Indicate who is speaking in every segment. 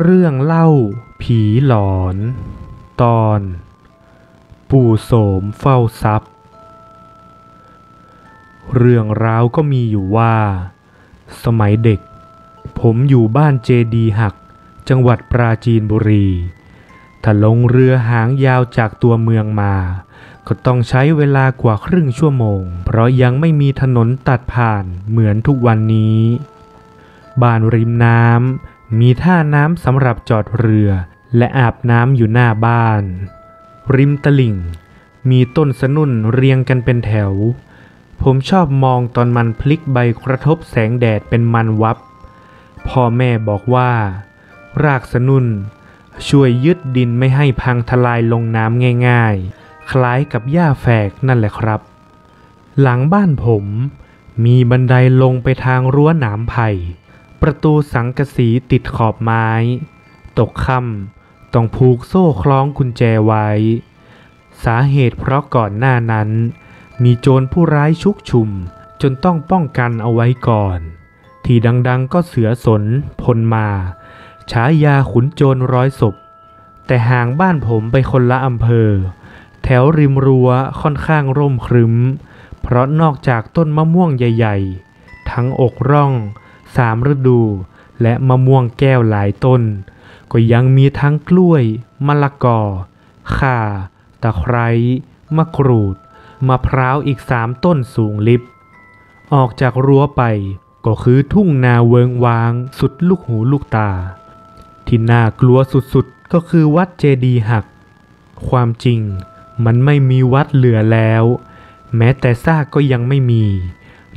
Speaker 1: เรื่องเล่าผีหลอน ตอน ปู่โสมเฝ้าทรัพย์ เรื่องราวก็มีอยู่ว่า สมัยเด็ก ผมอยู่บ้านเจดีหัก จังหวัดปราจีนบุรีถ้าลงเรือหางยาวจากตัวเมืองมา ก็ต้องใช้เวลากว่าครึ่งชั่วโมง เพราะยังไม่มีถนนตัดผ่านเหมือนทุกวันนี้ บ้านริมน้ำ มีท่าน้ำสำหรับจอดเรือ และอาบน้ำอยู่หน้าบ้าน ริมตลิ่ง มีต้นสนุ่นเรียงกันเป็นแถว ผมชอบมองตอนมันพลิกใบกระทบแสงแดดเป็นมันวับ พ่อแม่บอกว่า รากสนุ่น ช่วยยึดดินไม่ให้พังทลายลงน้ำง่าย ๆ คล้ายกับหญ้าแฝกนั่นแหละครับ หลังบ้านผม มีบันไดลงไปทางรั้วหนามไผ่ ประตูสังกะสีติดขอบไม้ ตกค่ำต้องผูกโซ่คล้องกุญแจไว้ สาเหตุเพราะก่อนหน้านั้น มีโจรผู้ร้ายชุกชุมจนต้องป้องกันเอาไว้ก่อน ที่ดังๆก็เสือสนพลมาฉายาขุนโจรร้อยศพ แต่ห่างบ้านผมไปคนละอำเภอ แถวริมรั้วค่อนข้างร่มครึ้ม เพราะนอกจากต้นมะม่วงใหญ่ ๆ ทั้งอกร่อง สามฤดู และมะม่วงแก้วหลายต้น ก็ยังมีทั้งกล้วย มะละกอ ข่า ตะไคร้ มะกรูด มะพร้าวอีกสามต้นสูงลิบ ออกจากรั้วไปก็คือทุ่งนาเวิงวางสุดลูกหูลูกตา ที่น่ากลัวสุดๆ ก็คือวัดเจดีหัก ความจริงมันไม่มีวัดเหลือแล้ว แม้แต่ซากก็ยังไม่มี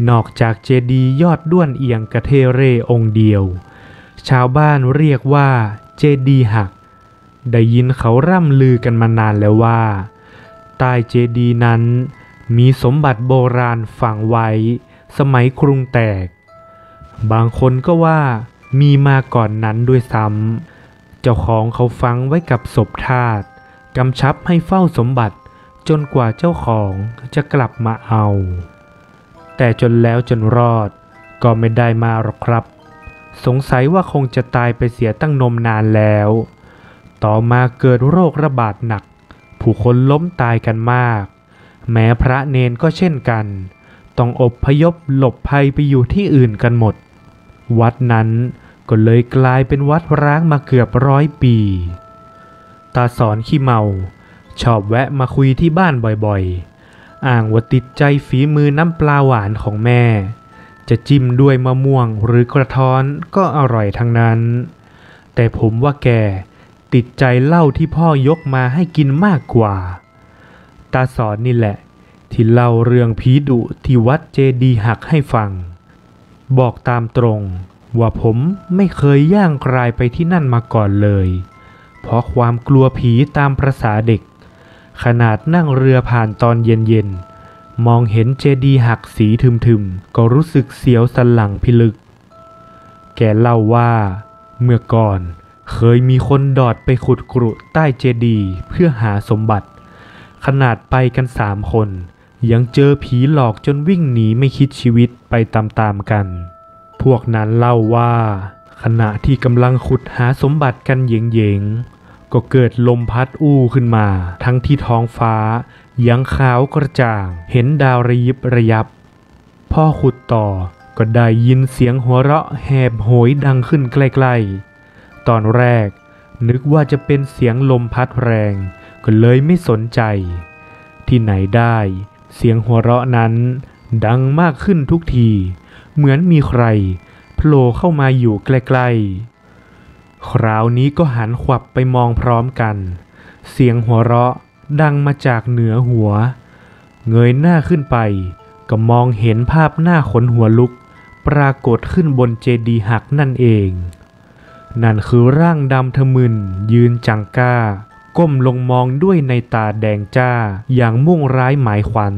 Speaker 1: นอกจากเจดีย์ยอดด้วนเอียงกระเทเรองค์เดียว ชาวบ้านเรียกว่าเจดีย์หัก ได้ยินเขาร่ำลือกันมานานแล้วว่า ใต้เจดีย์นั้นมีสมบัติโบราณฝังไว้ สมัยกรุงแตก บางคนก็ว่ามีมาก่อนนั้นด้วยซ้ำ เจ้าของเขาฟังไว้กับศพทาสกำชับให้เฝ้าสมบัติจนกว่าเจ้าของจะกลับมาเอา แต่จนแล้วจนรอด ก็ไม่ได้มาหรอกครับ สงสัยว่าคงจะตายไปเสียตั้งนมนานแล้ว ต่อมาเกิดโรคระบาดหนัก ผู้คนล้มตายกันมาก แม้พระเนนก็เช่นกัน ต้องอบพยพหลบภัยไปอยู่ที่อื่นกันหมด วัดนั้นก็เลยกลายเป็นวัดร้างมาเกือบร้อยปี ตาสอนขี้เมา ชอบแวะมาคุยที่บ้านบ่อยๆ อ้างว่าติดใจฝีมือน้ำปลาหวานของแม่ จะจิ้มด้วยมะม่วงหรือกระท้อนก็อร่อยทั้งนั้น แต่ผมว่าแกติดใจเหล้าที่พ่อยกมาให้กินมากกว่า ตาสอนนี่แหละ ที่เล่าเรื่องผีดุที่วัดเจดีหักให้ฟัง บอกตามตรง ว่าผมไม่เคยย่างกรายไปที่นั่นมาก่อนเลย เพราะความกลัวผีตามประษาเด็ก ขนาดนั่งเรือผ่านตอนเย็นๆ มองเห็นเจดีหักสีทึมๆ ก็รู้สึกเสียวสันหลังพิลึก แกเล่าว่า เมื่อก่อนเคยมีคนดอดไปขุดกรุใต้เจดีเพื่อหาสมบัติ ขนาดไปกันสามคน ยังเจอผีหลอกจนวิ่งหนีไม่คิดชีวิตไปตามๆกัน พวกนั้นเล่าว่า ขณะที่กำลังขุดหาสมบัติกันเยงๆ ก็เกิดลมพัดอู้ขึ้นมา ทั้งที่ท้องฟ้า ยังขาวกระจ่าง เห็นดาวระยิบระยับ พ่อขุดต่อก็ได้ยินเสียงหัวเราะแหบโหยดังขึ้นใกล้ๆ ตอนแรกนึกว่าจะเป็นเสียงลมพัดแรง ก็เลยไม่สนใจ ที่ไหนได้ เสียงหัวเราะนั้น ดังมากขึ้นทุกที เหมือนมีใครโผล่เข้ามาอยู่ใกล้ๆ คราวนี้ก็หันขวับไปมองพร้อมกัน เสียงหัวเราะดังมาจากเหนือหัว เงยหน้าขึ้นไป ก็มองเห็นภาพหน้าขนหัวลุก ปรากฏขึ้นบนเจดีย์หักนั่นเอง นั่นคือร่างดำทะมึน ยืนจังก้า ก้มลงมองด้วยในตาแดงจ้าอย่างมุ่งร้ายหมายขวัญ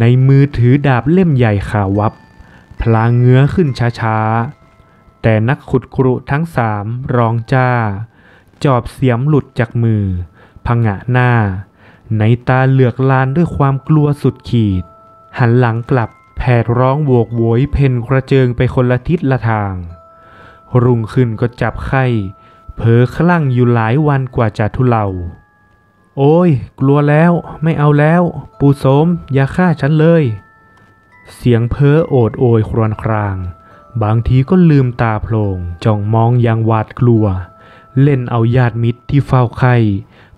Speaker 1: ในมือถือดาบเล่มใหญ่ขาวับ พลางเงื้อขึ้นช้าๆ แต่นักขุดกรุทั้งสามร้องจ้า จอบเสียมหลุดจากมือ พังะหน้า ในตาเหลือกลานด้วยความกลัวสุดขีด หันหลังกลับแผดร้องโวกโวยเพ่นกระเจิงไปคนละทิศละทาง รุ่งขึ้นก็จับไข้เผลอคลั่งอยู่หลายวันกว่าจะทุเลา โอ้ย กลัวแล้วไม่เอาแล้ว ปู่โสมอย่าฆ่าฉันเลย เสียงเพ้อโอดโอยครวญคราง บางทีก็ลืมตาโพลงจ้องมองอย่างหวาดกลัว เล่นเอาญาติมิตรที่เฝ้าไข่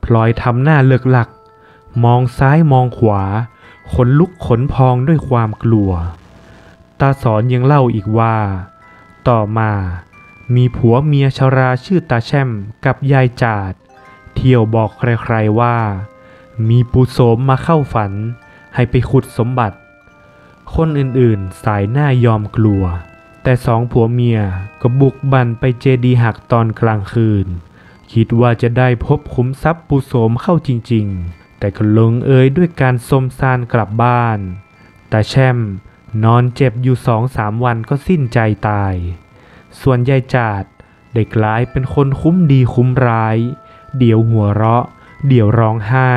Speaker 1: พลอยทำหน้าเลิกหลัก มองซ้ายมองขวา ขนลุกขนพองด้วยความกลัว ตาสอนยังเล่าอีกว่า ต่อมามีผัวเมียชราชื่อตาแช่มกับยายจาด เที่ยวบอกใครๆว่า มีปูโสมมาเข้าฝัน ให้ไปขุดสมบัติ คนอื่นๆสายหน้ายอมกลัว แต่สองผัวเมียก็บุกบันไปเจดีหักตอนกลางคืน คิดว่าจะได้พบขุมทรัพย์ปูโสมเข้าจริง ๆ แต่ก็ลงเอยด้วยการสมซานกลับบ้าน แต่แช่มนอนเจ็บอยู่สองสามวันก็สิ้นใจตาย ส่วนยายจาดได้กลายเป็นคนคุ้มดีคุ้มร้าย เดี๋ยวหัวเราะ เดี๋ยวร้องไห้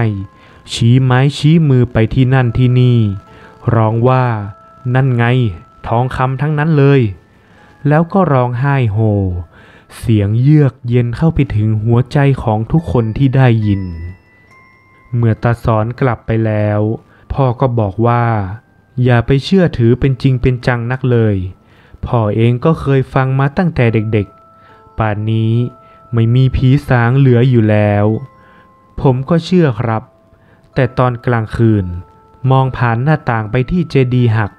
Speaker 1: ชี้ไม้ชี้มือไปที่นั่นที่นี่ ร้องว่านั่นไง ทองคำทั้งนั้นเลย แล้วก็ร้องไห้โฮ เสียงเยือกเย็นเข้าไปถึงหัวใจของทุกคนที่ได้ยิน เมื่อตาสอนกลับไปแล้ว พ่อก็บอกว่า อย่าไปเชื่อถือเป็นจริงเป็นจังนักเลย พ่อเองก็เคยฟังมาตั้งแต่เด็กๆ ป่านนี้ไม่มีผีสางเหลืออยู่แล้ว ผมก็เชื่อครับ แต่ตอนกลางคืนมองผ่านหน้าต่างไปที่เจดีย์หัก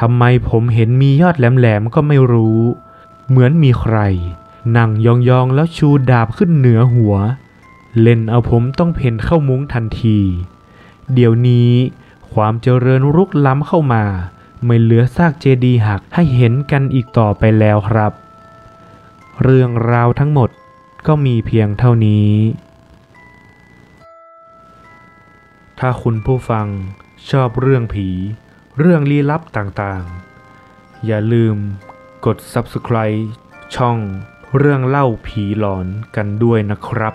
Speaker 1: ทำไมผมเห็นมียอดแหลมๆก็ไม่รู้ เหมือนมีใคร นั่งยองๆแล้วชูดาบขึ้นเหนือหัว เล่นเอาผมต้องเพ่นเข้ามุ้งทันที เดี๋ยวนี้ความเจริญรุกล้ำเข้ามา ไม่เหลือซากเจดีย์หักให้เห็นกันอีกต่อไปแล้วครับ เรื่องราวทั้งหมดก็มีเพียงเท่านี้ ถ้าคุณผู้ฟังชอบเรื่องผี เรื่องลี้ลับต่างๆ อย่าลืมกด subscribe ช่องเรื่องเล่าผีหลอนกันด้วยนะครับ